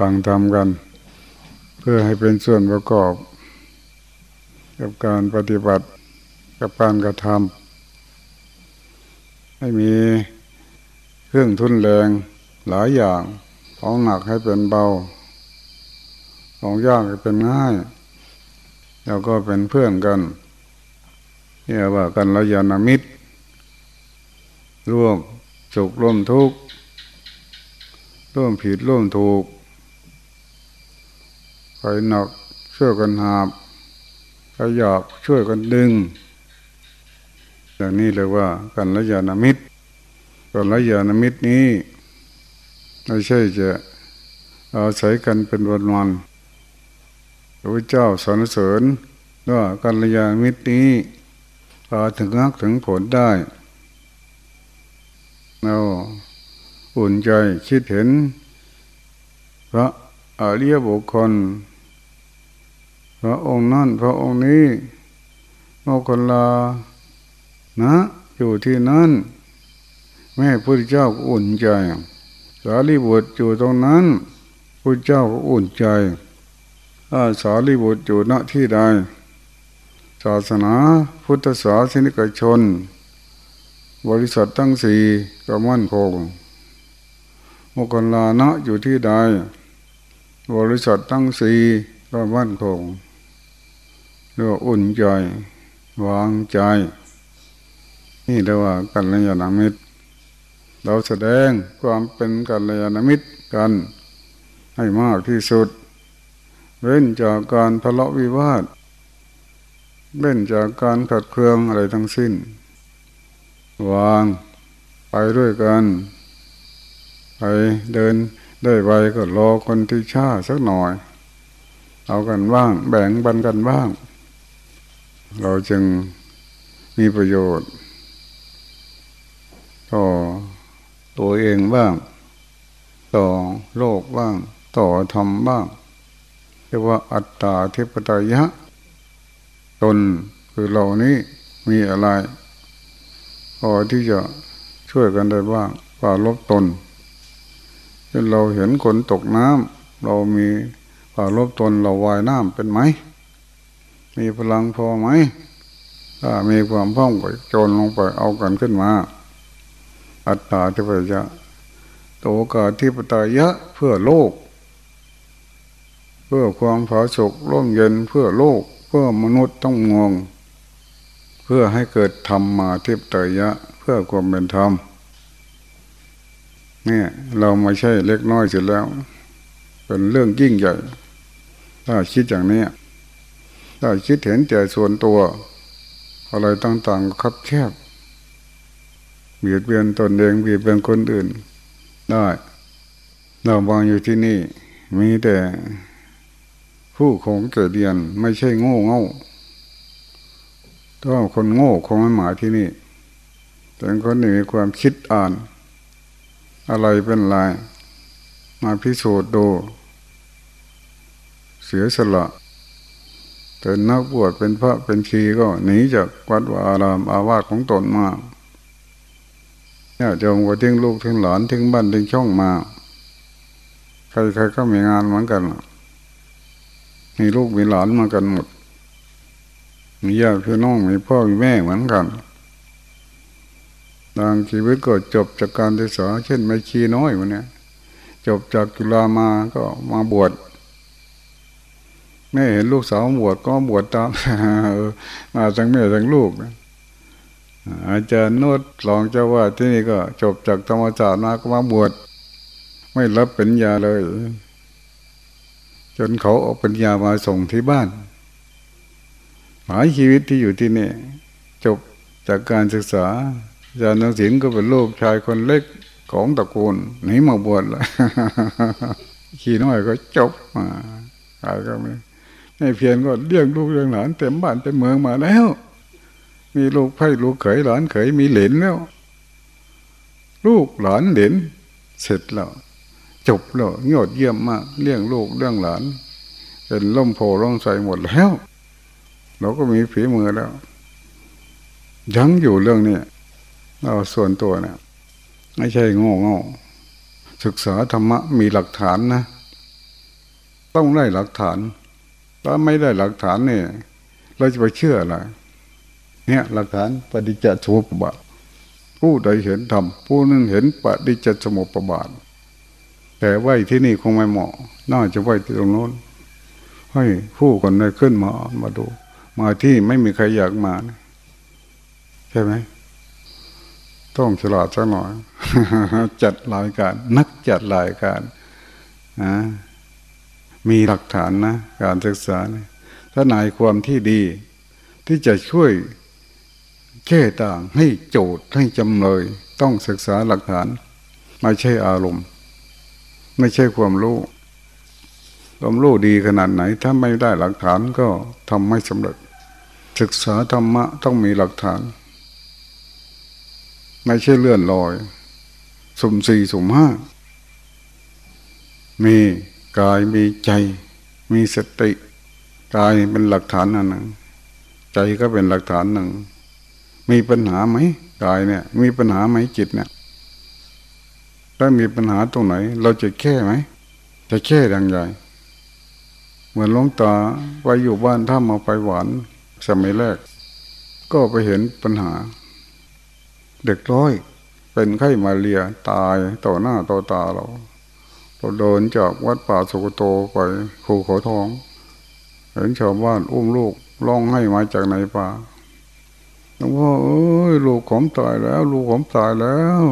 ฟังทำกัน เพื่อให้เป็นส่วนประกอบ กับการปฏิบัติกับการกระทำให้มีเครื่องทุนแรงหลายอย่างของหนักให้เป็นเบา ของยากให้เป็นง่าย แล้วก็เป็นเพื่อนกันเรียกว่ากันระยานามิตร ร่วมสุขร่วมทุกข์ร่วมผิดร่วมถูก ใครหนักช่วยกันหาบใครอยากช่วยกันดึง อย่างนี้เลยว่ากันระยานามิตรกันระยานามิตรนี้ไม่ใช่จะอาศัยกันเป็นวันวันพระเจ้าสรรเสริญว่ากัลยาณมิตรนี้พาถึงนักถึงผลได้เราอุ่นใจคิดเห็น พระอริยบุคคล พระองค์นั่นพระองค์นี้โมกลานะ อยู่ที่นั่น แม่พุทธเจ้าอุ่นใจ สารีบุตรอยู่ตรงนั้นพุทธเจ้าก็อุ่นใจอาสารีบุตรอยู่ณที่ใดศาสนาพุทธศาสนิกชน บริษัททั้งสี่ก็มั่นคงโมกลานะอยู่ที่ใดบริษัททั้งสี่ก็มั่นคง กว่าอุ่นใจ วางใจ นี่เรียกว่ากัลยาณมิตร เราแสดงความเป็นกัลยาณมิตรกัน ให้มากที่สุด เว้นจากการทะเลาะวิวาท เว้นจากการขัดเคืองอะไรทั้งสิ้น วางไปด้วยกันไปเดินได้ไวก็รอคนที่ช้าสักหน่อย เอากันบ้าง แบ่งบันกันบ้าง เราจึงมีประโยชน์ ต่อตัวเองบ้าง ต่อโลกบ้าง ต่อธรรมบ้างเรียกว่าอัตตาเทปตายะ ตนคือเรานี้มีอะไรพอที่จะช่วยกันได้บ้างป่าลบตนเช่นเราเห็นคนตกน้ำเรามีป่าลบตนเราวายน้ำเป็นไหม มีพลังพอไหมถ้ามีความพร้อมก็โจรลงไปเอากันขึ้นมา อัตตาทิปยะโตกาทิปตายะเพื่อโลก เพื่อความผาสุกร่มเย็นเพื่อโลก เพื่อมนุษย์ต้องงงเพื่อให้เกิดธรรมมาทิปตายะ เพื่อความเป็นธรรมเนี่ยเราไม่ใช่เล็กน้อยเสร็จแล้ว เป็นเรื่องยิ่งใหญ่ ถ้าคิดอย่างนี้ ถ้คิดเห็นแต่ส่วนตัว อะไรต่างๆคับแคบเบียดเบียนตนเองเบียดเบียนคนอื่น ได้เราวางอยู่ที่นี่ มีแต่ผู้คงเกิดเรียนไม่ใช่โง่เง่าถ้าคนโง่คงไม่หมายที่นี่ แต่คนนี้มีความคิดอ่าน อะไรเป็นไรมาพิสูจน์ดู เสียสละ เป็นนักบวชเป็นพระเป็นชีก็หนีจากวัดวาอารามอาวาสของตนมาเนี่ยจงว่าทิ้งลูกทิ้งหลานทิ้งบ้านทิ้งช่องมา ใครๆก็มีงานเหมือนกันมีลูกมีหลานมากันหมด มีญาติพี่น้องมีพ่อมีแม่เหมือนกันทางชีวิตก็จบจากการศึกษาเช่นไม่ชีน้อยวันนี้จบจากจุฬามาก็มาบวช แม่เห็นลูกสาวบวชก็บวชตามมาทั้งแม่ทั้งลูกนะอาจารย์นดลองเจ้าว่าที่นี่ก็จบจากธรรมศาสตร์มาก็มาบวชไม่รับเป็นยาเลย จนเขาเอาเป็นยามาส่งที่บ้านหลายชีวิตที่อยู่ที่นี่จบจากการศึกษาอาจารย์นักศิลก็เป็นลูกชายคนเล็กของตระกูลไหนมาบวชเลยขี่น้อยก็จบมาอะไรก็ไม่ ไม่เพียนก็เลี้ยงลูกเลี้ยงหลานเต็มบ้านเต็มเมืองมาแล้ว มีลูกไผ่ลูกเขยหลานเขยมีเหลนแล้ว ลูกหลานเหลนเสร็จแล้วจบแล้วยอดเยี่ยมมากเลี้ยงลูกเลี้ยงหลาน เป็นล่มโพล่องใสหมดแล้ว เราก็มีฝีมือแล้ว ยังอยู่เรื่องนี้เราส่วนตัวเนี่ยไม่ใช่โง่โง่ศึกษาธรรมะมีหลักฐานนะ ต้องได้หลักฐาน ถ้าไม่ได้หลักฐานเนี่ยเราจะไปเชื่ออะไรเนี่ยหลักฐานปฏิจจสมุปบาทผู้ใดเห็นธรรมผู้นั้นเห็นปฏิจจสมุปบาท แต่ไว้ที่นี่คงไม่เหมาะ น่าจะไว้ที่ตรงโน้นให้ผู้คนได้ขึ้นมามาดู มาที่ไม่มีใครอยากมาใช่ไหมต้องฉลาดสักหน่อยจัดรายการ นักจัดรายการนะ มีหลักฐานนะ การศึกษาถ้านายความที่ดี ที่จะช่วยแก้ต่างให้โจทย์ให้จำเลย ต้องศึกษาหลักฐาน ไม่ใช่อารมณ์ ไม่ใช่ความรู้ความรู้ดีขนาดไหน ถ้าไม่ได้หลักฐานก็ทำไม่สำเร็จ ศึกษาธรรมะต้องมีหลักฐาน ไม่ใช่เลื่อนลอย สุ่มสี่สุ่มห้ามี กายมีใจมีสติกายเป็นหลักฐานอันหนึ่ง ใจก็เป็นหลักฐานหนึ่ง มีปัญหาไหมกายเนี่ย มีปัญหาไหมจิตเนี่ยถ้ามีปัญหาตรงไหน เราจะแก้ไหมจะแก้ดังใหญ่เหมือนลงตาไปอยู่บ้านถ้ามาไปหวานสมัยแรก ก็ไปเห็นปัญหา เด็กร้อย เป็นไข้มาเรียตายต่อหน้าต่อตาเรา เราเดินจากวัดป่าสุกโตไปภูเขาทอง เห็นชาวบ้านอุ้มลูกร้องให้มาจากไหนป่าหลวงพ่อเอ้ยลูกผมตายแล้ว ลูกผมตายแล้ว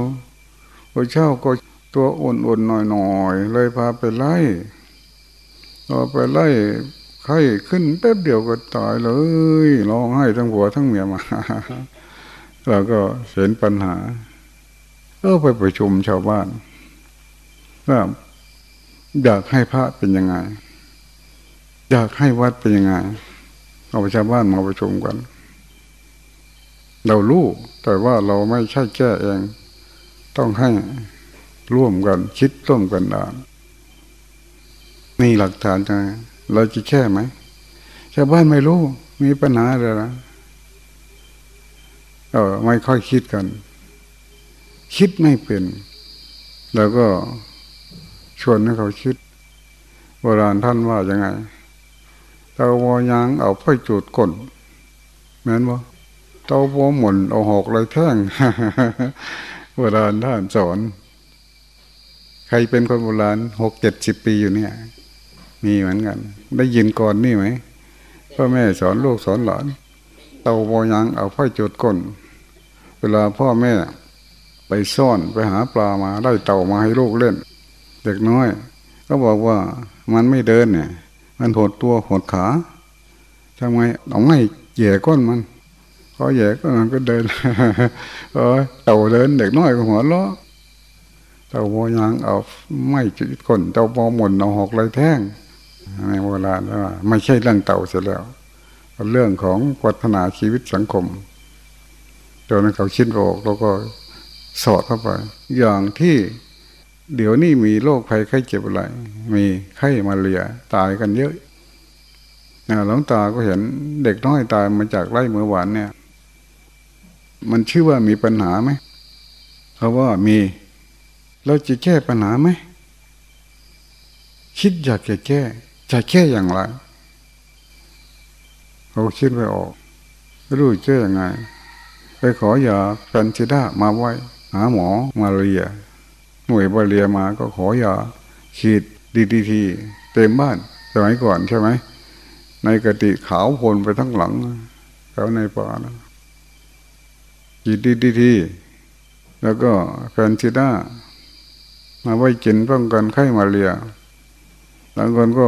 พระเจ้าก็ตัวอ่อนๆหน่อยๆเลยพาไปไล่พอไปไล่ไข้ขึ้นแป๊บเดียวก็ตายเลยร้องให้ทั้งผัวทั้งเมียมาแล้วก็เห็นปัญหาก็ไปประชุมชาวบ้านว่า อยากให้พระเป็นยังไง อยากให้วัดเป็นยังไง เอาชาวบ้านมาประชุมกัน เรารู้แต่ว่าเราไม่ใช่แก้เอง ต้องให้ร่วมกัน คิดร่วมกันได้มีหลักฐานไงเราจะแค่ไหมชาวบ้านไม่รู้มีปัญหาอะไรนะเออไม่ค่อยคิดกัน คิดไม่เป็น แล้วก็ ชวนให้เขาคิดโบราณท่านว่ายังไงเตาบอยางเอาไฟจุดก้นแม่นบ่เตาบอหมุนเอาหอกเลยแท่งโบราณท่านสอน ใครเป็นคนโบราณหกเจ็ดสิบปีอยู่เนี่ย มีเหมือนกัน ได้ยินก่อนนี่ไหมพ่อแม่สอนลูกสอนหลานเตาบอยางเอาไฟจุดก้นเวลาพ่อแม่ไปซ่อนไปหาปลามาได้เต่ามาให้ลูกเล่น เด็กน้อย ก็บอกว่ามันไม่เดินเนี่ย มันหดตัวหดขาทำไงต้องให้แย่ก้นมันพอแย่ก้นมันก็เดินเออเต่าเดินเด็กน้อยก็หัวล้อเต่าโบยางเอาไม่จุดก้นเต่าโบหมุนเอาหอกเลยแท่งในโบราณว่าไม่ใช่เรื่องเต่าเสียแล้วเรื่องของพัฒนาชีวิตสังคมจนเขาชินออกแล้วก็สอดเข้าไป อย่างที่ เดี๋ยวนี้มีโรคภัยไข้เจ็บอะไร มีไข้มาเรียตายกันเยอะหลวงตาก็เห็นเด็กน้อยตายมาจากไร่เมื่อวานเนี่ย มันชื่อว่ามีปัญหาไหมเพราว่ามี เราจะแก้ปัญหาไหม คิดอยากจะแก้ จะแก้อย่างไรเขาคิดไปออกรู้แก้ยังไง ไปขอยาแฟนซิด้ามาไว้ หาหมอมาเรีย หน่วยบาเรียมาก็ขอยาฉีดดีดีทีเต็มบ้านสมัยก่อนใช่ไหม ในกติขาวพลไปทั้งหลังแถวในป่านะฉีดดีดีทีแล้วก็แฟนชิด้ามาไว้กินป้องกันไข้มาเรียหลังคนก็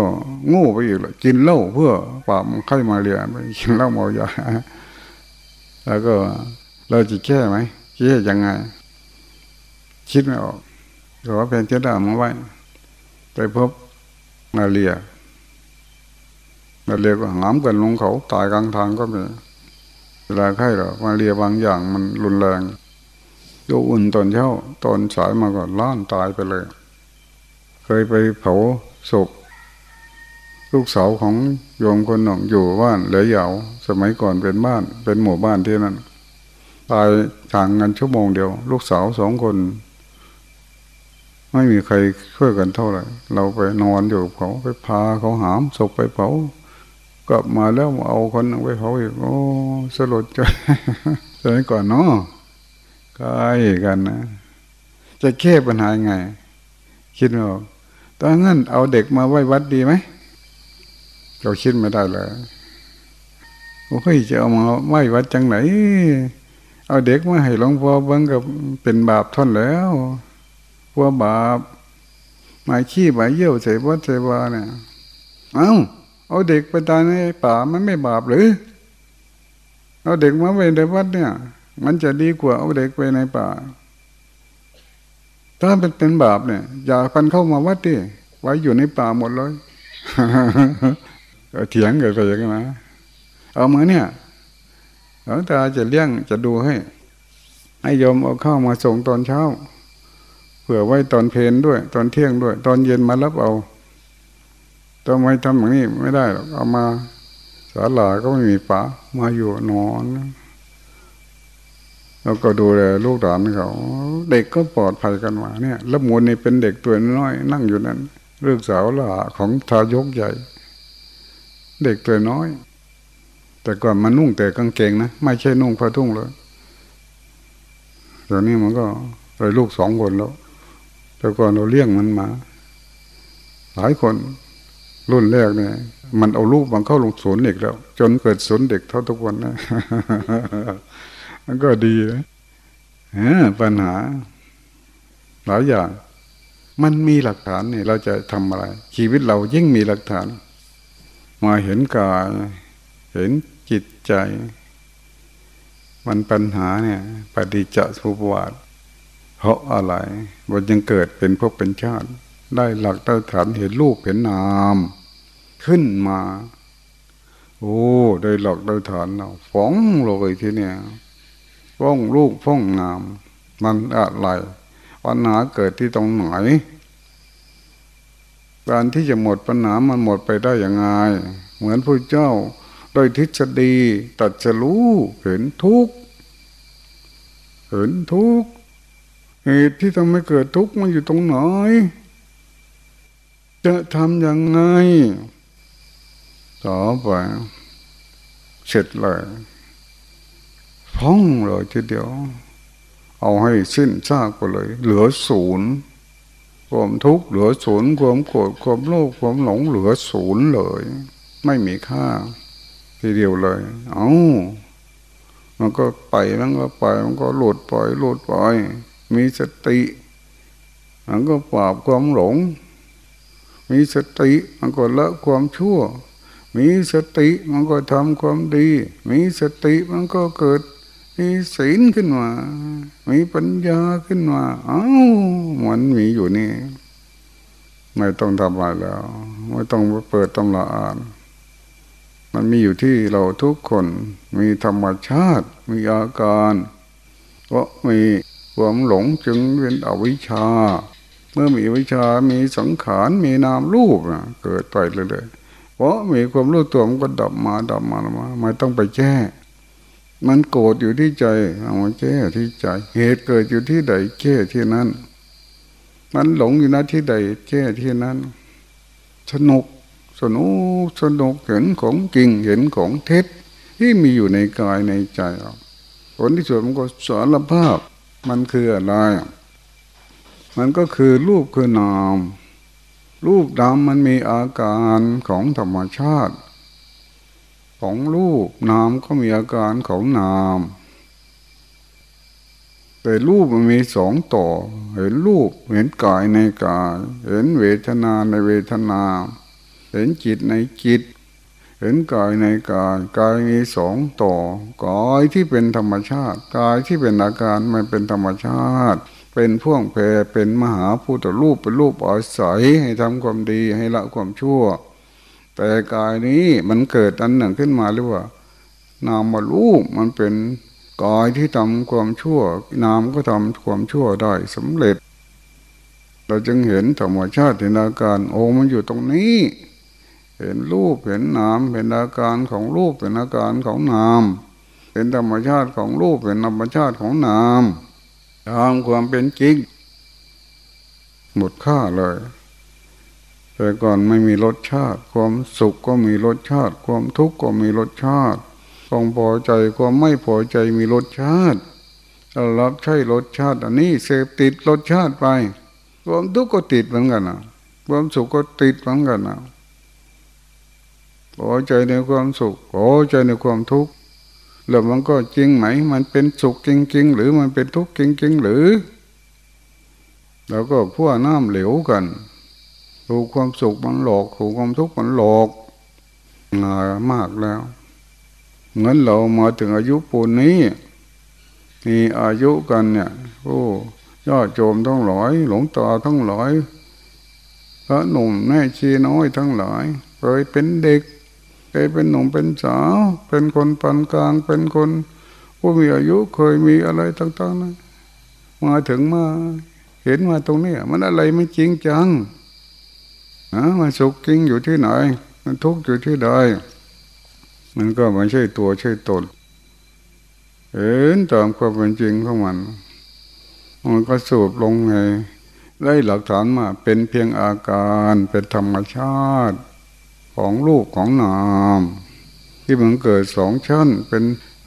งูไปอีกเลยกินเหล้าเพื่อปราบไข้มาเรียไปกินเหล้าเมายาแล้วก็เราจะแก้ไหมแก้ยังไง คิดไม่ออก ขอแผ่นเจดามาไว้ ไปพบมาเรียมาเรียก็หามกันลงเขาตายกลางทางก็มีเวลาไข้หรอมาเรียบางอย่างมันรุนแรงโยอุ่นตอนเช้าตอนสายมาก่อนล้านตายไปเลย เคยไปเผาศพลูกสาวของโยมคนหนึ่งอยู่บ้านเหลือยาวสมัยก่อนเป็นบ้าน เป็นหมู่บ้านที่นั่นตายทางกันชั่วโมงเดียว ลูกสาวสองคน ไม่มีใครช่วยกันเท่าไหร่ เราไปนอนอยู่เขาไปพาเขาหามศพไปเผากลับมาแล้วเอาคนไปเผาอีกโอ้สลดใจสมัยก่อนเนาะใกล้กันนะจะแก้ปัญหาไง คิดไม่ออกตอนนั้นเอาเด็กมาไว้วัดดีไหมเราคิดไม่ได้เลยโอ้ยจะเอามาไว้วัดจังไหน เอาเด็กมาให้หลวงพ่อเบิ้งกับเป็นบาปท่อนแล้ว พวบาปหมายขี้หมายเยี่ยวใส่วัดใส่วาเนี่ยเอา้าเอาเด็กไปตายในป่ามันไม่บาปหรือ เอาเด็กมาไว้ในวัดเนี่ย มันจะดีกว่าเอาเด็กไปในป่า ถ้าเป็นเป็นบาปเนี่ย อย่ากันเข้ามาวัดดิไว้อยู่ในป่าหมดเลยเถียงกันไปอย่างนี้นะเอามาเนี่ยหลวงตาจะเลี้ยงจะดูให้ ให้ยมเอาเข้ามาส่งตอนเช้า ผื่อไว้ตอนเพลนด้วย ตอนเที่ยงด้วย ตอนเย็นมารับเอาทำไมทำอย่างนี้ไม่ได้หรอกเอามาศาลาก็ไม่มีฝามาอยู่นอนแล้วก็ดูแลลูกหลานเขาเด็กก็ปลอดภัยกันมาเนี่ยแล้วมูลนี่เป็นเด็กตัวน้อย นั่งอยู่นั้น เรื่องสาวหล่าของทายกใหญ่ เด็กตัวน้อย แต่ก่อนมันนุ่งแต่กางเกงนะไม่ใช่นุ่งผ้าทุ่งเลยตอนนี้มันก็เลยลูกสองคนแล้ว แต่ก่อนเราเลี้ยงมันมา หลายคนรุ่นแรกเนี่ยมันเอาลูกมันเข้าลงศูนย์เด็กแล้ว จนเกิดศูนย์เด็กเท่าทุกวันนะมันก็ดีนะปัญหา หลายอย่าง มันมีหลักฐานเนี่ยเราจะทำอะไร ชีวิตเรายิ่งมีหลักฐาน มาเห็นกายเห็นจิตใจ มันปัญหาเนี่ย ปฏิจจสมุปบาท เพราะอะไรมันยังเกิดเป็นพวกเป็นชาติ ได้หลักได้ฐานเห็นรูปเห็นนาม ขึ้นมา โอ้ได้หลักได้ฐานเราฟ้องเลยทีเนี้ยฟ้องลูกฟ้องนาม มันอะไรปัญหาเกิดที่ตรงไหนการที่จะหมดปัญหามันหมดไปได้อย่างไง เหมือนพระเจ้าโดยทฤษฎีตัดจะรู้เห็นทุกเห็นทุก เหตุที่ทำให้เกิดทุกข์มันอยู่ตรงไหน จะทำยังไง ต่อไปเสร็จเลยพ้องเลยทีเดียว เอาให้สิ้นซากไปเลย เหลือศูนย์ความทุกข์เหลือศูนย์ความโกรธความโลภความหลงเหลือศูนย์เลย ไม่มีค่า ทีเดียวเลย เอามันก็ไปมันก็ไปมันก็หลุดปล่อยหลุดปล่อย มีสติมันก็ปราบความหลง มีสติมันก็ละความชั่ว มีสติมันก็ทำความดี มีสติมันก็เกิดมีศีลขึ้นมา มีปัญญาขึ้นมาอ้าวมันมีอยู่นี่ไม่ต้องทำอะไรแล้ว ไม่ต้องเปิดตำราอ่าน มันมีอยู่ที่เราทุกคน มีธรรมชาติ มีอาการเพรามี ความหลงจึงเป็นอวิชชา เมื่อมีวิชามีสังขารมีนามรูปนะเกิดไปเรื่อยๆเพราะมีความรู้ตัวมันก็ดับมาดับมาดับมาไม่ต้องไปแก้มันโกรธอยู่ที่ใจเอามาแก้ที่ใจ เหตุเกิดอยู่ที่ใดแก้ที่นั้น มันหลงอยู่นะที่ใดแก้ที่นั้น สนุกสนุกสนุกเห็นของจริงเห็นของเท็จที่มีอยู่ในกายในใจเราผลที่สุดมันก็สารภาพ มันคืออะไร มันก็คือรูปคือนาม รูปดำมันมีอาการของธรรมชาติ ของรูปนามก็มีอาการของนาม แต่รูปมันมีสองต่อ เห็นรูปเห็นกายในกาย เห็นเวทนาในเวทนา เห็นจิตในจิต เห็นกายในกายกายมีสองต่อกายที่เป็นธรรมชาติ กายที่เป็นอาการมันเป็นธรรมชาติ เป็นพ่วงแพรเป็นมหาพุทธรูปเป็นรูปอาศัยให้ทำความดีให้ละความชั่ว แต่กายนี้มันเกิดอันหนึ่งขึ้นมาหรือว่า นามมารูปมันเป็นกายที่ทำความชั่ว นามก็ทำความชั่วได้สำเร็จ เราจึงเห็นธรรมชาติเห็นอาการโอ้มันอยู่ตรงนี้ เห็นรูปเห็นนามเป็นอาการของรูปเป็นอาการของนามเป็นธรรมชาติของรูปเป็นธรรมชาติของนามตามความเป็นจริงหมดค่าเลย แต่ก่อนไม่มีรสชาติ ความสุขก็มีรสชาติ ความทุกข์ก็มีรสชาติความพอใจความไม่พอใจมีรสชาติรับใช้รสชาติ อันนี้เสพติดรสชาติไป ความทุกข์ก็ติดเหมือนกันนะความสุขก็ติดเหมือนกันนะ พอใจในความสุขพอใจในความทุกข์แล้วมันก็จริงไหม มันเป็นสุขจริง ๆ หรือมันเป็นทุกข์จริง ๆ หรือ แล้วก็พัวน้ำเหลวกัน ถูกความสุขมันหลอก ถูกความทุกข์มันหลอกงามากแล้วเงินเรามาถึงอายุปูนนี้ มีอายุกันเนี่ยโอ้ยอดโจมทั้งหลายหลงตาทั้งหลายพระหนุ่มแม่ชีน้อยทั้งหลายเคยเป็นเด็ก เคยเป็นหนุ่มเป็นสาวเป็นคนปานกลางเป็นคนผู้มีอายุเคยมีอะไรต่างๆนะมาถึงมาเห็นมาตรงนี้มันอะไรไม่จริงจังนะมันสุขจริงอยู่ที่ไหน มันทุกข์อยู่ที่ใดมันก็ไม่ใช่ตัวใช่ตนเห็นตามความเป็นจริงของมัน มันก็สูบลงไงได้หลักฐานมาเป็นเพียงอาการเป็นธรรมชาติ ของลูกของนาม ที่มันเกิดสองชั้นเป็น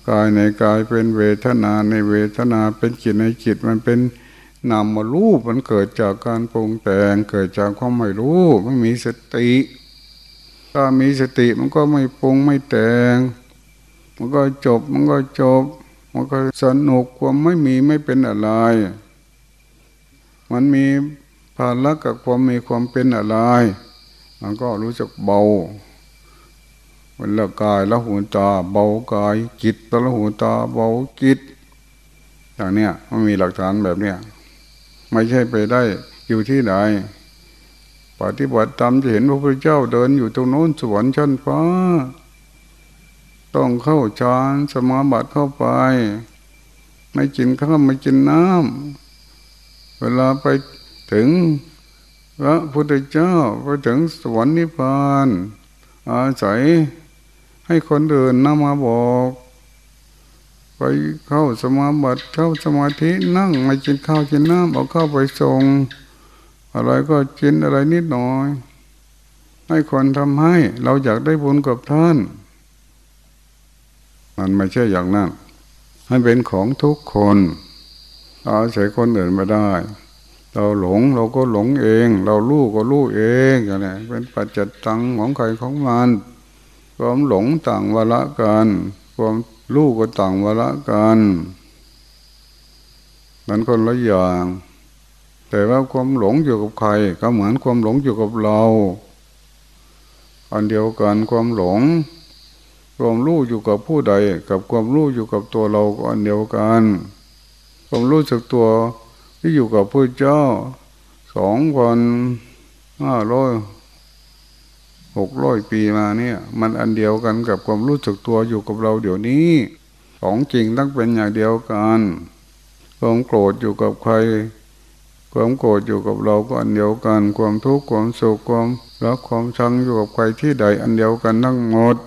กายในกายเป็นเวทนาในเวทนาเป็นจิตในจิตมันเป็นนามมารูปมันเกิดจากการปรุงแต่งเกิดจากความไม่รู้ไม่มีสติ ถ้ามีสติมันก็ไม่ปรุงไม่แต่ง มันก็จบมันก็จบ มันก็สนุกความไม่มีไม่เป็นอะไร มันมีภาระกับความมีความเป็นอะไร มันก็รู้จักเบาเป็นละกายละหูตาเบากายจิตละหูตาเบาจิตอย่างเนี้ยมันมีหลักฐานแบบเนี้ยไม่ใช่ไปได้อยู่ที่ไหนปฏิบัติตามจะเห็นพระพุทธเจ้าเดินอยู่ตรงโน้นสวรรค์ชั้นฟ้า ต้องเข้าฌานสมาบัติเข้าไป ไม่กินข้าวไม่กินน้ำเวลาไปถึง พระพุทธเจ้าไปถึงสวรรค์นิพพานอาศัยให้คนเดินนำมาบอก ไปเข้าสมาบัติเข้าสมาธินั่งไม่กินข้าวกินน้ำเอาเข้าไปส่ง อะไรก็กินอะไรนิดหน่อย ให้คนทำให้เราอยากได้บุญกับท่าน มันไม่ใช่อย่างนั้นมันเป็นของทุกคนอาศัยคนอื่นไม่ได้ เราหลงเราก็หลงเอง เรารู้ก็รู้เองอย่างนี้เป็นปัจจิตังของใครของมันความหลงต่างวาระกันความรู้ก็ต่างวาระกันมันคนละอย่าง แต่ว่าความหลงอยู่กับใคร ก็เหมือนความหลงอยู่กับเราอันเดียวกันความหลงความรู้อยู่กับผู้ใด กับความรู้อยู่กับตัวเราก็อันเดียวกันความรู้สึกตัว ที่อยู่กับพระเจ้าสองพันห้าร้อยหกร้อยปีมาเนี่ย มันอันเดียวกันกับความรู้สึกตัวอยู่กับเราเดี๋ยวนี้ ของจริงต้องเป็นอย่างเดียวกันความโกรธอยู่กับใคร ความโกรธอยู่กับเราก็อันเดียวกัน ความทุกข์ความสุขความรักความชังอยู่กับใครที่ใดอันเดียวกันทั้งหมด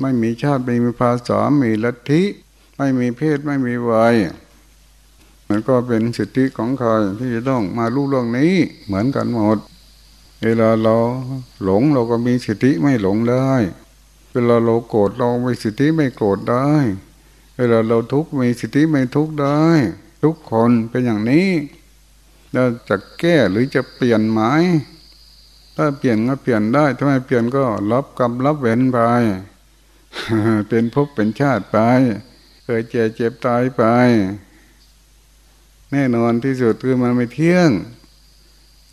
ไม่มีชาติไม่มีภาษามีลัทธิ ไม่มีเพศไม่มีวัย มันก็เป็นสิทธิของใครที่จะต้องมารู้เรื่องนี้ เหมือนกันหมด เวลาเราหลงเราก็มีสิทธิไม่หลงได้ เวลาเราโกรธเรามีสิทธิไม่โกรธได้ เวลาเราทุกข์มีสิทธิไม่ทุกข์ได้ ทุกคนเป็นอย่างนี้เราจะแก้หรือจะเปลี่ยนไหมถ้าเปลี่ยนก็เปลี่ยนได้ถ้าไม่เปลี่ยนก็รับกรรมรับเวรไป เป็นภพเป็นชาติไป เคยเจ็บเจ็บตายไป แน่นอนที่สุดคือมันไม่เที่ยง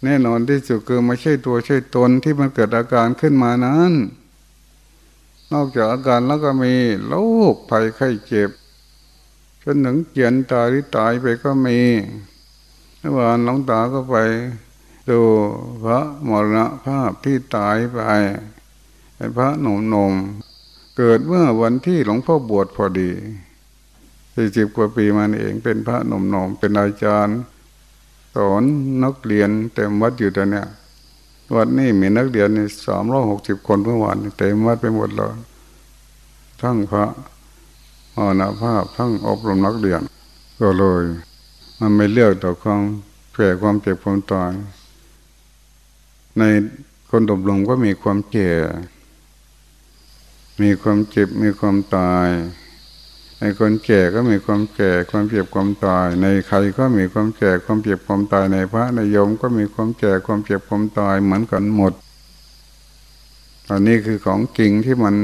แน่นอนที่สุดคือไม่ใช่ตัวใช่ตนที่มันเกิดอาการขึ้นมานั้น นอกจากอาการแล้วก็มีโรคภัยไข้เจ็บจนถึงเกียนตายหรือตายไปก็มีเมื่อวานหลวงตาก็ไปดูพระมรณภาพที่ตายไปพระหนุ่มๆเกิดเมื่อวันที่หลวงพ่อบวชพอดี สี่สิบกว่าปีมาเองเป็นพระหนุ่มๆเป็นอาจารย์ สอนนักเรียนเต็มวัดอยู่ตอนเนี้ยวัดนี้มีนักเรียนในสามร้อยหกสิบคนเมื่อวานเต็มวัดไปหมดเลยทั้งพระมรณภาพทั้งอบรมนักเรียน ก็เลย มันไม่เลือกต่อความแผ่ความเจ็บความตาย ในคนดบลงก็มีความเจ็บมีความเจ็บมีความตาย ในคนแก่ก็มีความแก่ความเจ็บความตาย ในใครก็มีความแก่ความเจ็บความตายในพระในโยมก็มีความแก่ความเจ็บความตายเหมือนกันหมดอันนี้คือของจริงที่มัน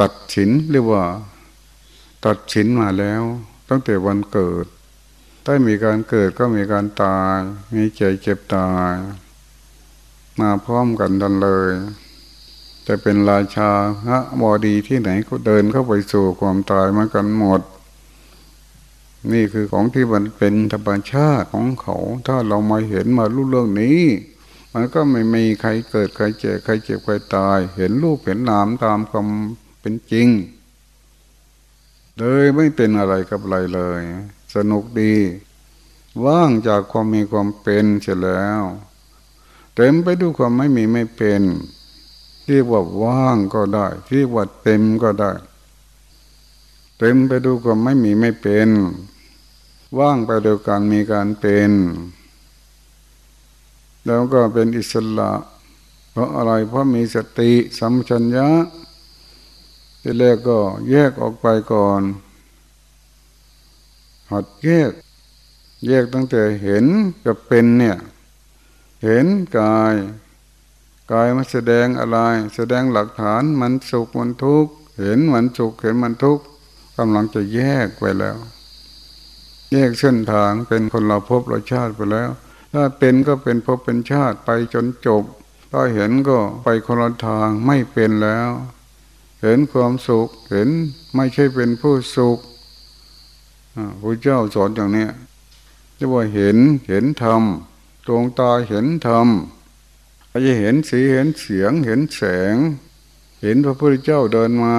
ตัดสินหรือว่า ตัดสินมาแล้ว ตั้งแต่วันเกิดถ้ามีการเกิดก็มีการตาย มีเจ็บเจ็บตาย มาพร้อมกันดันเลย จะเป็นราชาพระบอดีที่ไหนก็เดินเข้าไปสู่ความตายมากันหมด นี่คือของที่มันเป็นธรรมชาติของเขา ถ้าเรามาเห็นมารู้เรื่องนี้ มันก็ไม่มีใครเกิดใครเจ็บใครเจ็บใครตาย เห็นรูปเห็นนามตามความเป็นจริง เลยไม่เป็นอะไรกับอะไรเลย สนุกดี ว่างจากความมีความเป็นเสร็จแล้ว เต็มไปด้วยความไม่มีไม่เป็น ที่ว่าว่างก็ได้ที่ว่าเต็มก็ได้ เต็มไปด้วยความไม่มีไม่เป็น ว่างไปโดยการมีการเป็น แล้วก็เป็นอิสระ เพราะอะไรเพราะมีสติสัมชัญญะที่แรกก็แยกออกไปก่อน หัดแยก แยกตั้งแต่เห็นกับเป็นเนี่ย เห็นกาย กายมันแสดงอะไร แสดงหลักฐานมันสุขมันทุกข์เห็นมันสุขเห็นมันทุกข์กำลังจะแยกไปแล้ว แยกเส้นทางเป็นคนเราพบเราชาติไปแล้ว ถ้าเป็นก็เป็นพบเป็นชาติไปจนจบถ้าเห็นก็ไปคนละทางไม่เป็นแล้ว เห็นความสุขเห็นไม่ใช่เป็นผู้สุขพระเจ้าสอนอย่างนี้จะว่าเห็นเห็นธรรมดวงตาเห็นธรรม อาจะเห็นสีเห็นเสียงเห็นแสง เห็นพระพุทธเจ้าเดินมา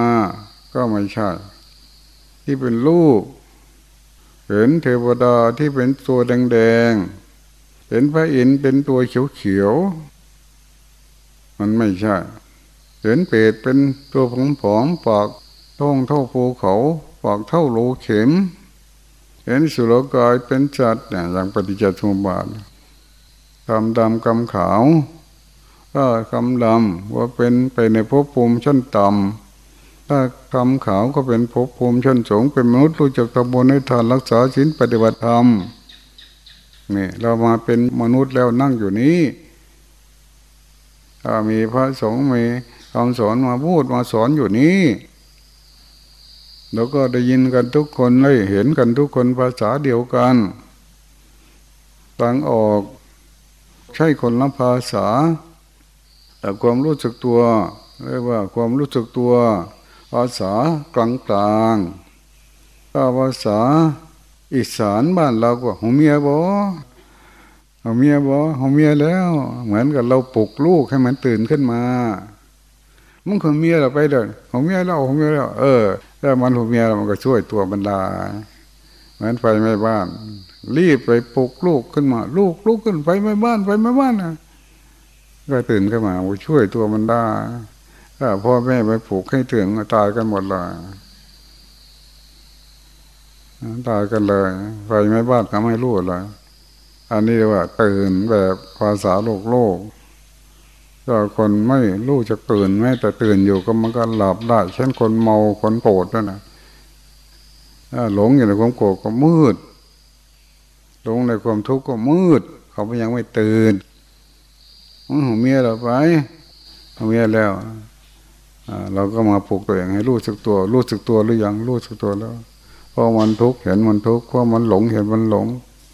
ก็ไม่ใช่ ที่เป็นรูป เห็นเทวดาที่เป็นตัวแดงๆ เห็นพระอินทร์เป็นตัวเขียวๆ มันไม่ใช่ เห็นเปรตเป็นตัวผอมๆปากท้องเท่าภูเขาปากเท่าโลเข็ม เห็นสุรกายเป็นจัดอย่างปฏิจจสมุปบาทคำดำคำขาว ถ้าคำดำว่าเป็นไปในภพภูมิชั้นต่ำถ้าคำขาวก็เป็นภพภูมิชั้นสูง เป็นมนุษย์รู้จักทำบุญให้ทานรักษาศีลปฏิบัติธรรมนี่เรามาเป็นมนุษย์แล้วนั่งอยู่นี้มีพระสงฆ์มีคำสอนมาพูดมาสอนอยู่นี้แล้วก็ได้ยินกันทุกคนได้เห็นกันทุกคนภาษาเดียวกันต่างออกใช่คนละภาษา ความรู้สึกตัวเรียกว่าความรู้สึกตัว ภาษากลางกลางถ้าภาษาอีสานบ้านเราก็หงเมียบอหงเมียบอหงเมียแล้ว เหมือนกับเราปลุกลูกให้มันตื่นขึ้นมามึงหงเมียเราไปเดินหงเมียแล้วหงเมียแล้วเออถ้ามันหงเมียมันก็ช่วยตัวบรรดาเหมือนไฟไม้บ้าน รีบไปปลุกลูกขึ้นมา ลูกลูกขึ้นไฟไม้บ้านไฟไม้บ้านนะ ก็ตื่นขึ้นมาช่วยตัวมันได้ถ้าพ่อแม่ไปปลุกให้ตื่นตายกันหมดเลยตายกันเลยไฟไม่บ้านทำให้รู้เลยอันนี้ว่าตื่นแบบภาษาโลกโลกถ้าคนไม่รู้จะตื่นแม้แต่ตื่นอยู่ก็มันก็หลับได้ เช่นคนเมาคนโกรธนั่นนะหลงอยู่ในความโกรธก็มืด หลงในความทุกข์ก็มืด เขาไม่ยังไม่ตื่น เมียเราไปหัวเมียแล้วเราก็มาปลุกตัวเองให้รู้สึกตัว รู้สึกตัวหรือยังรู้สึกตัวแล้วพอมันทุกข์เห็นมันทุกข์พอมันหลงเห็นมันหลง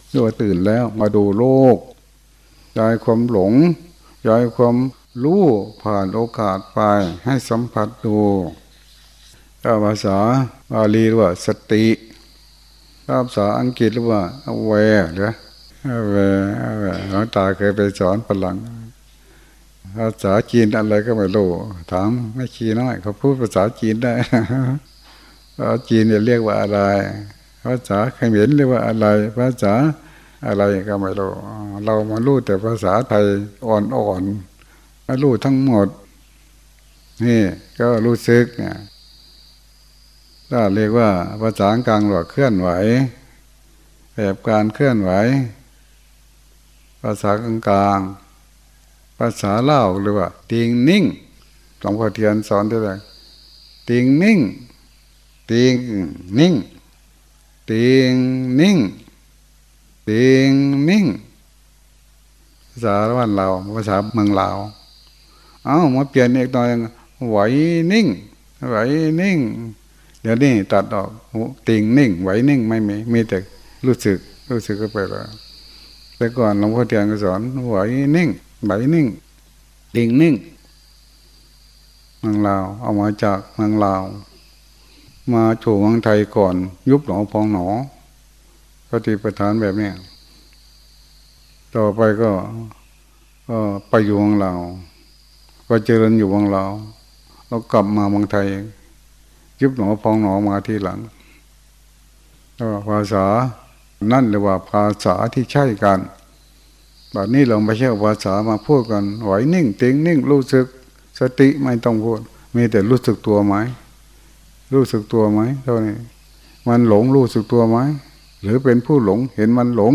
เรียตื่นแล้วมาดูโลกย้ายความหลงย้ายความรู้ผ่านโอกาสไปให้สัมผัสดูถ้าภาษาบาลีเรียกว่าสติภาษาอังกฤษเรียกว่า aware หรือ aware aware หลวงตาเคยไปสอนฝรั่ง ภาษาจีนอะไรก็ไม่รู้ถามไม่ชีน้อยเขาพูดภาษาจีนได้ภาษาจีนเรียกว่าอะไร ภาษาเขมรเรียกว่าอะไร ภาษาอะไรก็ไม่รู้เรามารู้แต่ภาษาไทยอ่อนๆมารู้ทั้งหมด นี่ก็รู้สึกเนี่ยถ้าเรียกว่าภาษากลางหลอกเคลื่อนไหว แบบการเคลื่อนไหว ภาษากลางๆ ภาษาเล่าหรือว่าติงนิ่งหลวงพ่อเทียนสอนได้เลยติงนิ่งติงนิ่งติงนิ่งติงนิ่งภาษาบ้านเราภาษาเมืองลาวเอามาเปลี่ยนอีกหน่อยไหวนิ่งไหวนิ่ง เดี๋ยวนี้ตัดออกติงนิ่ง ไหวนิ่งไม่มีมีแต่รู้สึกรู้สึกก็ไปแล้วแต่ก่อนหลวงพ่อเทียนก็สอนไหวนิ่ง ไหวนิ่งติงนิ่งเมืองลาวเอามาจากเมืองลาว มาถูเมืองไทยก่อน ยุบหลวงพองหนอปฏิปทานแบบนี้ต่อไปก็ก็ไปอยู่ของเราก็เจริญอยู่ของเราเรากลับมาเมืองไทย ยุบหนอพองหนอมาทีหลังภาษานั่นเรียกว่าภาษาที่ใช่กัน แบบนี้เราไม่ใช่ภาษามาพูดกันไหวนิ่งเต็งนิ่งรู้สึกสติไม่ต้องพูด มีแต่รู้สึกตัวไหมรู้สึกตัวไหมเท่านี้มันหลงรู้สึกตัวไหมหรือเป็นผู้หลง เห็นมันหลง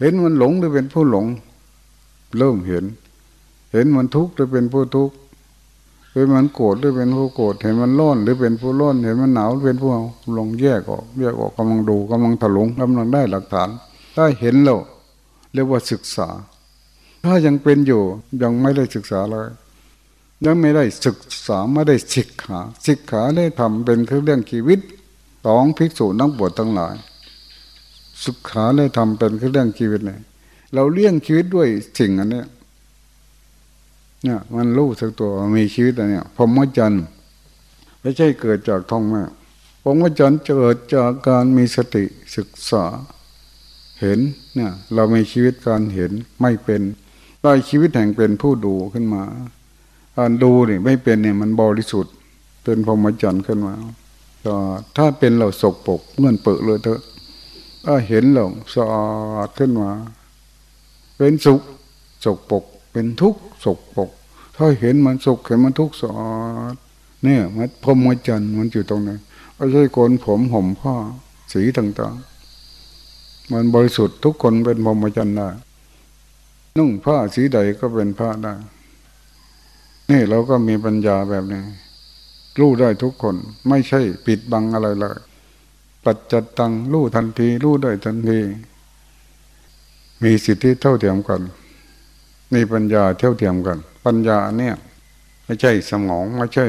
เห็นมันหลงหรือเป็นผู้หลง เริ่มเห็น เห็นมันทุกข์หรือเป็นผู้ทุกข์เห็นมันโกรธหรือเป็นผู้โกรธเห็นมันร้อนหรือเป็นผู้ร้อนเห็นมันหนาวหรือเป็นผู้หนาวลงแยกออกแยกออกกำลังดูกำลังถลุงกำลังได้หลักฐาน ถ้าเห็นแล้ว เรียกว่าศึกษา ถ้ายังเป็นอยู่ยังไม่ได้ศึกษาเลยยังไม่ได้ศึกษาไม่ได้ศิกขาศิกขาได้ทำเป็นเรื่องชีวิตสองภิกษุนักบวชทั้งหลายศึกขาได้ทำเป็นเรื่องชีวิตเลยเราเลี้ยงชีวิตด้วยสิ่งอันนี้เนี่ยมันรู้สักตัวมีชีวิตอันเนี้ยพรหมจรรย์ไม่ใช่เกิดจากท้องแม่พรหมจรรย์เกิดจากการมีสติศึกษา เห็นเนี่ยเรามีชีวิตการเห็นไม่เป็นได้ชีวิตแห่งเป็นผู้ดูขึ้นมาการดูนี่ไม่เป็นเนี่ยมันบริสุทธิ์เป็นพรหมจรรย์ขึ้นมาก็ถ้าเป็นเราสกปกเงื่อนเปิดเลยเถอะถ้าเห็นเราสะอาดขึ้นมา เป็นสุขสกปก เป็นทุกข์สกปก ถ้าเห็นมันสุขเห็นมันทุกข์สะอาดเนี่ยมันพรหมจรรย์มันอยู่ตรงไหนไม่ใช่โกนผมห่มผ้าสีต่างๆ มันบริสุทธิ์ทุกคนเป็นพรหมจรรย์ได้นุ่งผ้าสีใดก็เป็นผ้าได้ นี่เราก็มีปัญญาแบบนี้ รู้ได้ทุกคน ไม่ใช่ปิดบังอะไรเลย ปัจจัดตังรู้ทันที รู้ได้ทันที มีสิทธิเท่าเทียมกัน มีปัญญาเท่าเทียมกัน ปัญญาเนี่ย ไม่ใช่สมองไม่ใช่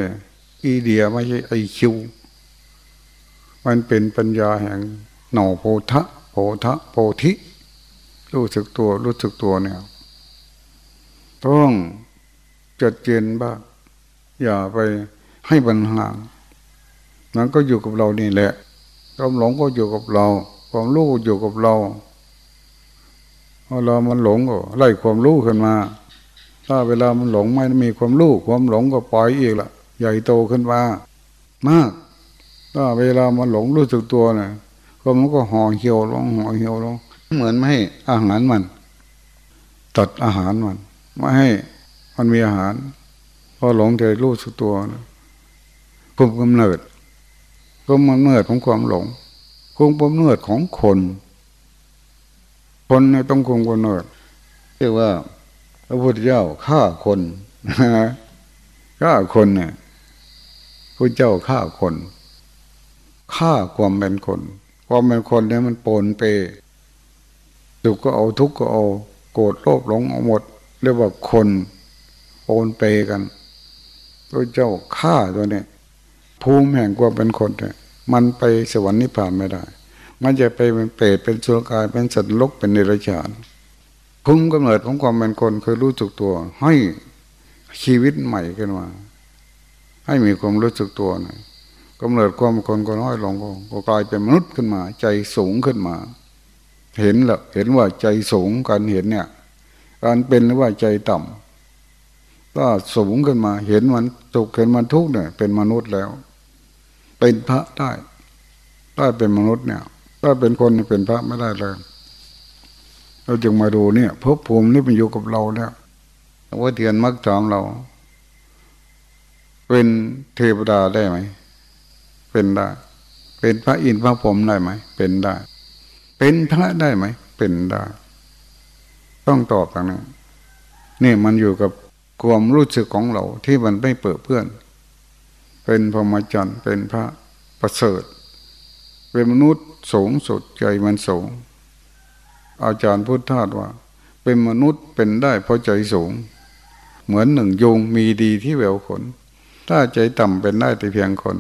อีเดียไม่ใช่ไอคิว มันเป็นปัญญาแห่งหน่อโพธะ ธะโพธิ รู้สึกตัวรู้สึกตัวเนี่ยต้องจัดเจนบ้าง อย่าไปให้บันห่างนั้นก็อยู่กับเรานี่แหละความหลงก็อยู่กับเรา ความรู้อยู่กับเราพอเรามันหลงก็ไล่ความรู้ขึ้นมา ถ้าเวลามันหลงไม่มีความรู้ความหลงก็ปล่อยอีกละใหญ่โตขึ้นมามาก ถ้าเวลามันหลงรู้สึกตัวเนี่ย ก็มันก็ห่อเหี่ยวลงห่อเหี่ยวลง เหมือนไม่ให้อาหารมัน ตัดอาหารมัน ไม่ให้มันมีอาหาร พอหลงใจรู้สึกตัวนะคุมกำเนิดคุมกำเนิดของความหลงคุมกำเนิดของคน คนในต้องคุมกำเนิดเรียกว่าพระพุทธเจ้าฆ่าคนฆ่าคนเนี่ยพระเจ้าฆ่าคนฆ่าความเป็นคน ความเป็นคนเนี่ยมันปนเปสุขก็เอาทุกข์ก็เอา โกรธโลภหลงเอาหมด เรียกว่าคนโปนเปกันพระเจ้าฆ่าตัวนี้ภูมิแห่งความเป็นคนเนี่ยมันไปสวรรค์นิพพานไม่ได้ มันจะไปเป็นเปรตเป็นสุรกายเป็นสัตว์ลกเป็นเนรชานคุมกำเนิดของความเป็นคนคือรู้จักตัว ให้ชีวิตใหม่ขึ้นมา ให้มีความรู้สึกตัวหน่อย กำเนิดความคนก็น้อยลงก็กลายเป็นมนุษย์ขึ้นมา ใจสูงขึ้นมา เห็นละเห็นว่าใจสูงการเห็นเนี่ย การเป็นหรือว่าใจต่ำก็สูงขึ้นมาเห็นมันสุขเห็นมันทุกข์เนี่ย เป็นมนุษย์แล้ว เป็นพระได้ถ้าเป็นมนุษย์เนี่ยถ้าเป็นคนเป็นพระไม่ได้เลยเราจึงมาดูเนี่ยภพภูมินี่มันอยู่กับเราเนี่ยว่าเทียนมักถามเรา เป็นเทวดาได้ไหม เป็นได้ เป็นพระอินทร์พระพรหมได้ไหม เป็นได้ เป็นพระได้ไหม เป็นได้ ต้องตอบตรงนี้นี่มันอยู่กับความรู้สึกของเราที่มันไม่เปิดเพื่อน เป็นพรหมจรรย์เป็นพระประเสริฐ เป็นมนุษย์สูงสุดใจมันสูง อาจารย์พุทธาสว่า เป็นมนุษย์เป็นได้เพราะใจสูง เหมือนหนึ่งยุงมีดีที่แววขน ถ้าใจต่ำเป็นได้แต่เพียงคน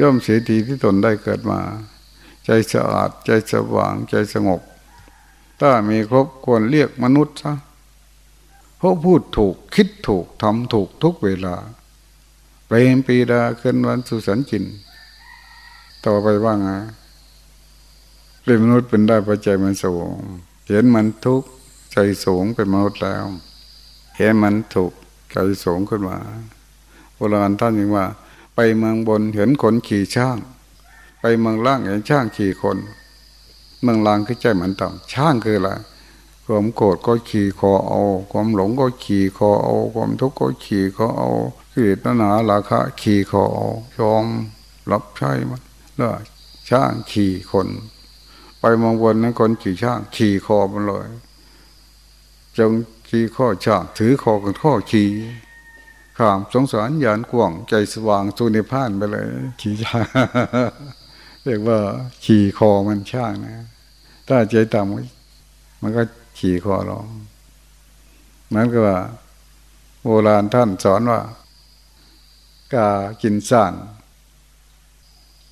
ย่อมเสียทีที่ตนได้เกิดมา ใจสะอาดใจสว่างใจสงบ ถ้ามีครบควรเรียกมนุษย์ซะเพราะพูดถูกคิดถูกทำถูกทุกเวลาเปรมปีดาเกินวันสุสันจิน ต่อไปว่าไงเป็นมนุษย์เป็นได้ปัจจัยมันสูง เห็นมันทุกข์ใจสูงเป็นมนุษย์แล้ว เห็นมันถูกใจสูงขึ้นมาโบราณท่านยังว่า เมืองบนเห็นคนขี่ช่าง ไปเมืองล่างเห็นช่างขี่คน เมืองล่างคือใจเหมือนต่ำช่างคืออะไรความโกรธก็ขี่คอเอา ความหลงก็ขี่คอเอา ความทุกข์ก็ขี่คอเอากิเลสตัณหาราคะขี่คอเอายอมรับใช้มันแล้วช่างขี่คน ไปมองบนนั้นคนขี่ช่างขี่คอมันเลยจงขี่ข้อช่างถือคอกันข้อขี่ ข้ามสงสารยานกว่างใจสว่างสุนิพานไปเลย ขี่ช่างเรียกว่า ขี่คอมันช่างนะ ถ้าใจต่ำมันก็ขี่คอเราเหมือนกับว่าโบราณท่านสอนว่ากากินสร้าง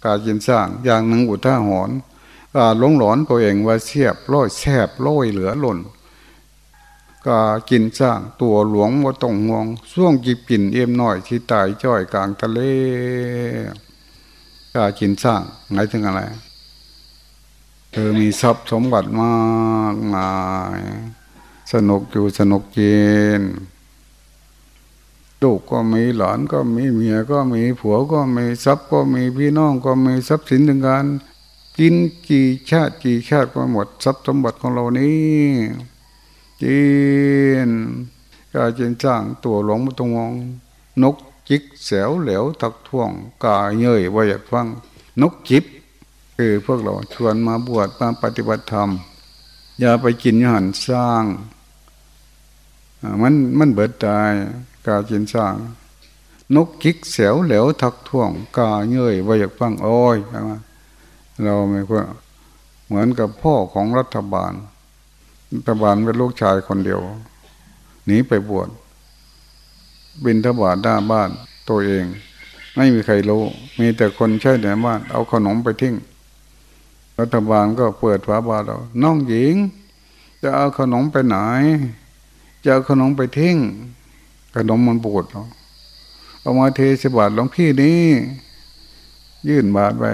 กากินสร้างอย่างหนึ่งอุท่าหอนกาหลงหลอนตัวเองว่าเสียบร้อยแสบร้อยเหลือหล่น กากินสร้างตัวหลวงว่าต้องงวงช่วงจีบกินเอี่ยมหน่อยที่ตายจ้อยกลางทะเลกากินสร้างหมายถึงอะไร เธอมีทรัพย์สมบัติมากมายสนุกอยู่สนุกเย็นลูกก็มีหลานก็มีเมียก็มีผัวก็มีทรัพย์ก็มีพี่น้องก็มีทรัพย์สินถึงการกินกี่ชาติกี่ชาติก็หมดทรัพย์สมบัติของเรานี้ กินกาจินจ้างตัวหลวงมาตงงนกจิกเสียวเหลวตักท่วงกาเย่ยว่าอยากฟัง นกจิบคือพวกเราชวนมาบวชมาปฏิบัติธรรม อย่าไปกินยหันสร้างมันมันเบิดตายกาจินสร้าง นกกิกเสียวเหลวทักท่วง กาเงยว่าอยากฟังโอ้ยเราไม่ควรเหมือนกับพ่อของรัฐบาล รัฐบาลเป็นลูกชายคนเดียวหนีไปบวชบินทบาทหน้าบ้านตัวเอง ไม่มีใครรู้ มีแต่คนใช้ในบ้านเอาขนมไปทิ้งรัฐบาลก็เปิดฝาบาทเราน้องหญิง จะเอาขนมไปไหน จะเอาขนมไปทิ้งขนมมันบูดเราเอามาเทสบาทหลวงพี่นี่ยื่นบาทไป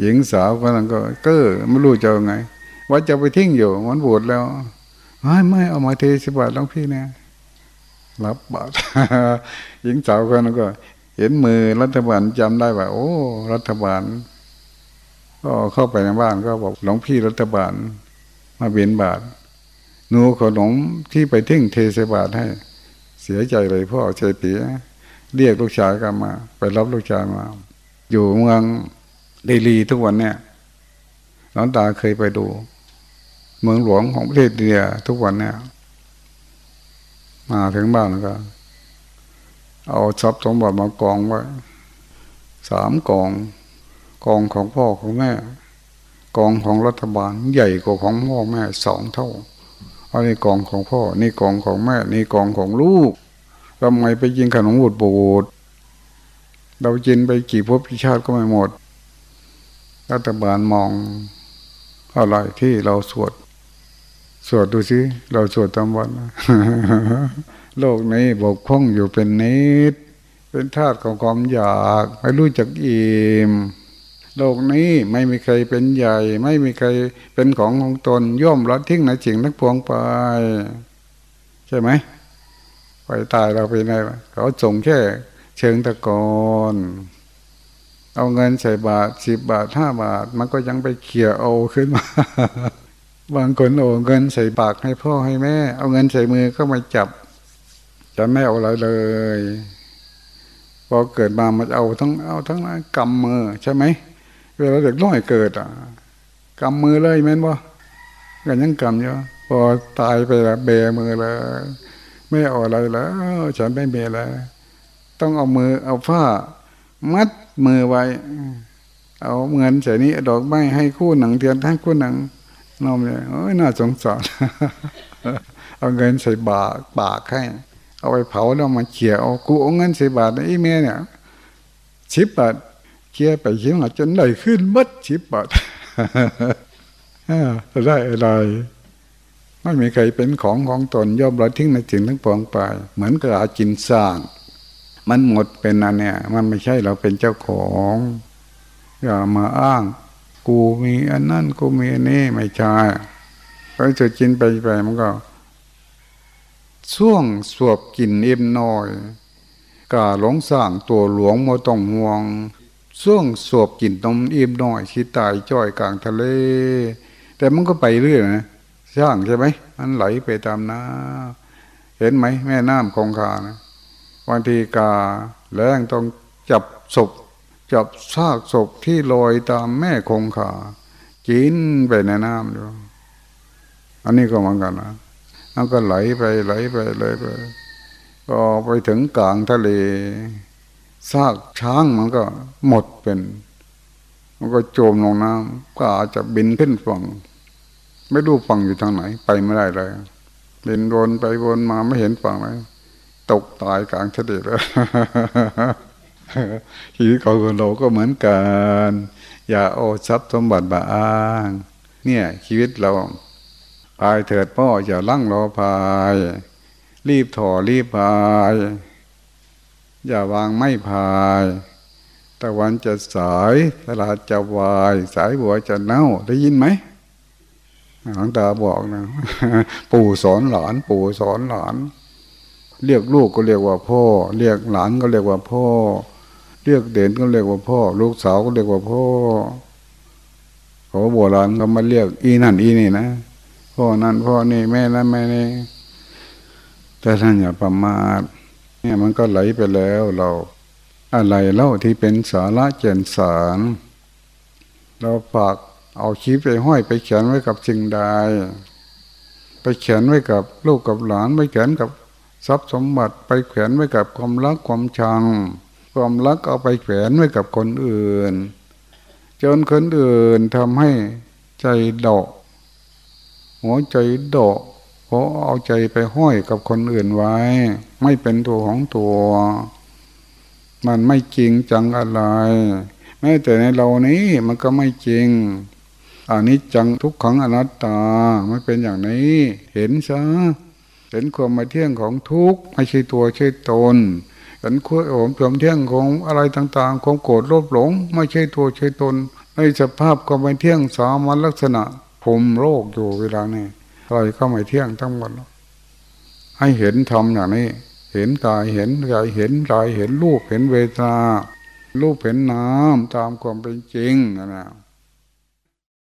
หญิงสาวคนนั้นก็เก้อไม่รู้จะไง ว่าจะไปทิ้งอยู่มันบูดแล้วไม่ไม่เอามาเทสบาทหลวงพี่เนี่ยรับบาทหญิงสาวคนนั้นก็ เห็นมือรัฐบาลจำได้ว่า โอ้ รัฐบาล ก็เข้าไปในบ้านก็บอกหลวงพี่รัฐบาล มาเบียนบาทหนูขนมที่ไปทิ้งเทใสบาทให้ เสียใจเลยพ่อเฉยตีเรียกลูกชายกันมา ไปรับลูกชายมา อยู่เมืองเดลีทุกวันเนี่ยหลวงตาเคยไปดู เมืองหลวงของประเทศเดียทุกวันเนี่ยมาถึงบ้านแล้วก็ เอาทรัพย์สมบัติมากองไว้สามกอง กองของพ่อของแม่ กองของรัฐบาล ใหญ่กว่าของพ่อแม่สองเท่าอันนี้กองของพ่อ นี่กองของแม่ นี่กองของลูกทำไมไปกินขนมบูดบูดเรากินไปกี่ภพกี่ชาติก็ไม่หมดรัฐบาลมองอะไรที่เราสวด สวดดูสิเราสวดตามวันโลกนี้บกพร่องอยู่เป็นนิด เป็นธาตุของความอยากไม่รู้จักอิ่มโลกนี้ไม่มีใครเป็นใหญ่ ไม่มีใครเป็นของของตนย่อมละทิ้งในสิ่งนักพวงไป ใช่ไหมไปตายเราไปไหนเขาส่งแค่เชิงตะกอนเอาเงินใส่บาทสิบบาทห้าบาท มันก็ยังไปเขี่ยเอาขึ้นมา บางคนเอาเงินใส่ปากให้พ่อให้แม่ เอาเงินใส่มือก็มาจับ จะไม่เอาอะไรเลยพอเกิดมามันเอาทั้งเอาทั้งกำมือใช่ไหมเวลาเด็กน้อยเกิดอะกำมือเลยแม่นบ่กันยังกำเยอะพอตายไปล้วเบมือเลยไม่เอาอะไรแล้วฉันไม่เบแล้วต้องเอามือเอาผ้า มัดมือไว้ เอาเงินใส่นี้ดอกไม้ให้คู่หนังเทียนให้คู่หนัง น้องเนี่ยโอ้ยน่าสงสารเอาเงินใส่บาบากให้ เอาไปเผาแล้วมาเขี่ยเอากูเอาเงินใส่บาทไอ้แม่เนี่ยชิบบาทเขี่ยไปเขี่ยมาจนไหลขึ้นมัดชิบบาทได้อะไรไม่มีใครเป็นของของตนย่อมละทิ้งในสิ่งทั้งปวงไป เหมือนกับอาจินสร้าง มันหมดเป็นอันเนี่ย มันไม่ใช่เราเป็นเจ้าของ อย่ามาอ้าง กูมีอันนั้นกูมีอันนี้ไม่ใช่เพราะจะกินไปไปมันก็ช่วงสวบกินเอ็มน้อยกาหลงสร้างตัวหลวงมาต้องห่วงช่วงสวบกินนมเอ็มน้อยที่ตายจ้อยกลางทะเล แต่มันก็ไปเรื่อยนะสร้างใช่ไหมมันไหลไปตามน้ำเห็นไหมแม่น้ำคงคานะวันทีกาแรงต้องจับศพ จับซากศพที่ลอยตามแม่คงคากินไปในน้ำอยู่อันนี้ก็เหมือนกันนะมันก็ไหลไปไหลไปไหลไป ก็ไปถึงกลางทะเลซากช้างมันก็หมดเป็น มันก็จมลงน้ำก็อาจจะบินขึ้นฝั่ง ไม่รู้ฝั่งอยู่ทางไหน ไปไม่ได้เลยเดินวนไปวนมาไม่เห็นฝั่งเลยตกตายกลางทะเลเลย ชีวิตของเราก็เหมือนกัน อย่าโอทรัพย์สมบัติบาอ้าง เนี่ยชีวิตเราพายเถิดพ่ออย่าลั่งรอพาย รีบถอรีบพาย อย่าวางไม่พายตะวันจะสายตลาดจะวาย สายบัวจะเน่าได้ยินไหมหลวงตาบอกนะ ปู่สอนหลาน ปู่สอนหลาน เรียกลูกก็เรียกว่าพ่อ เรียกหลานก็เรียกว่าพ่อ เรียกเด่นก็เรียกว่าพ่อ ลูกสาวก็เรียกว่าพ่อเขาโบราณก็มาเรียก อีนั่นอีนี่นะพ่อนั่นพ่อนี่แม่นั่นแม่นี่แต่ท่านอย่าประมาทเนี่ยมันก็ไหลไปแล้วเรา อะไรเล่าที่เป็นสาระเจนสารเราฝากเอาชีพไปห้อยไปเขียนไว้กับสิ่งใดไปเขียนไว้กับลูกกับหลานไปเขียนกับทรัพย์สมบัติไปเขียนไว้กับความรักความชัง ความรักเอาไปเขียนไว้กับคนอื่น จนคนอื่นทำให้ใจดอกหัวใจดอกเพราะเอาใจไปห้อยกับคนอื่นไว้ ไม่เป็นตัวของตัว มันไม่จริงจังอะไร แม้แต่ในเรานี้มันก็ไม่จริงอันนี้จังทุกขังอนัตตาไม่เป็นอย่างนี้ เห็นซะเห็นความมาเที่ยงของทุกข์ไม่ใช่ตัวใช่ตน เห็นขั้วโอมความเที่ยงของอะไรต่างๆความโกรธโลภหลง ไม่ใช่ตัวใช่ตนในสภาพความไม่เที่ยงสามัญลักษณะผมโลกอยู่เวลานี้อะไรก็ไม่เที่ยงทั้งหมดให้เห็นธรรมอย่างนี้ เห็นกายเห็นกายเห็นกายเห็นรูปเห็นเวทนารูปเห็นน้ำตามความเป็นจริงนะ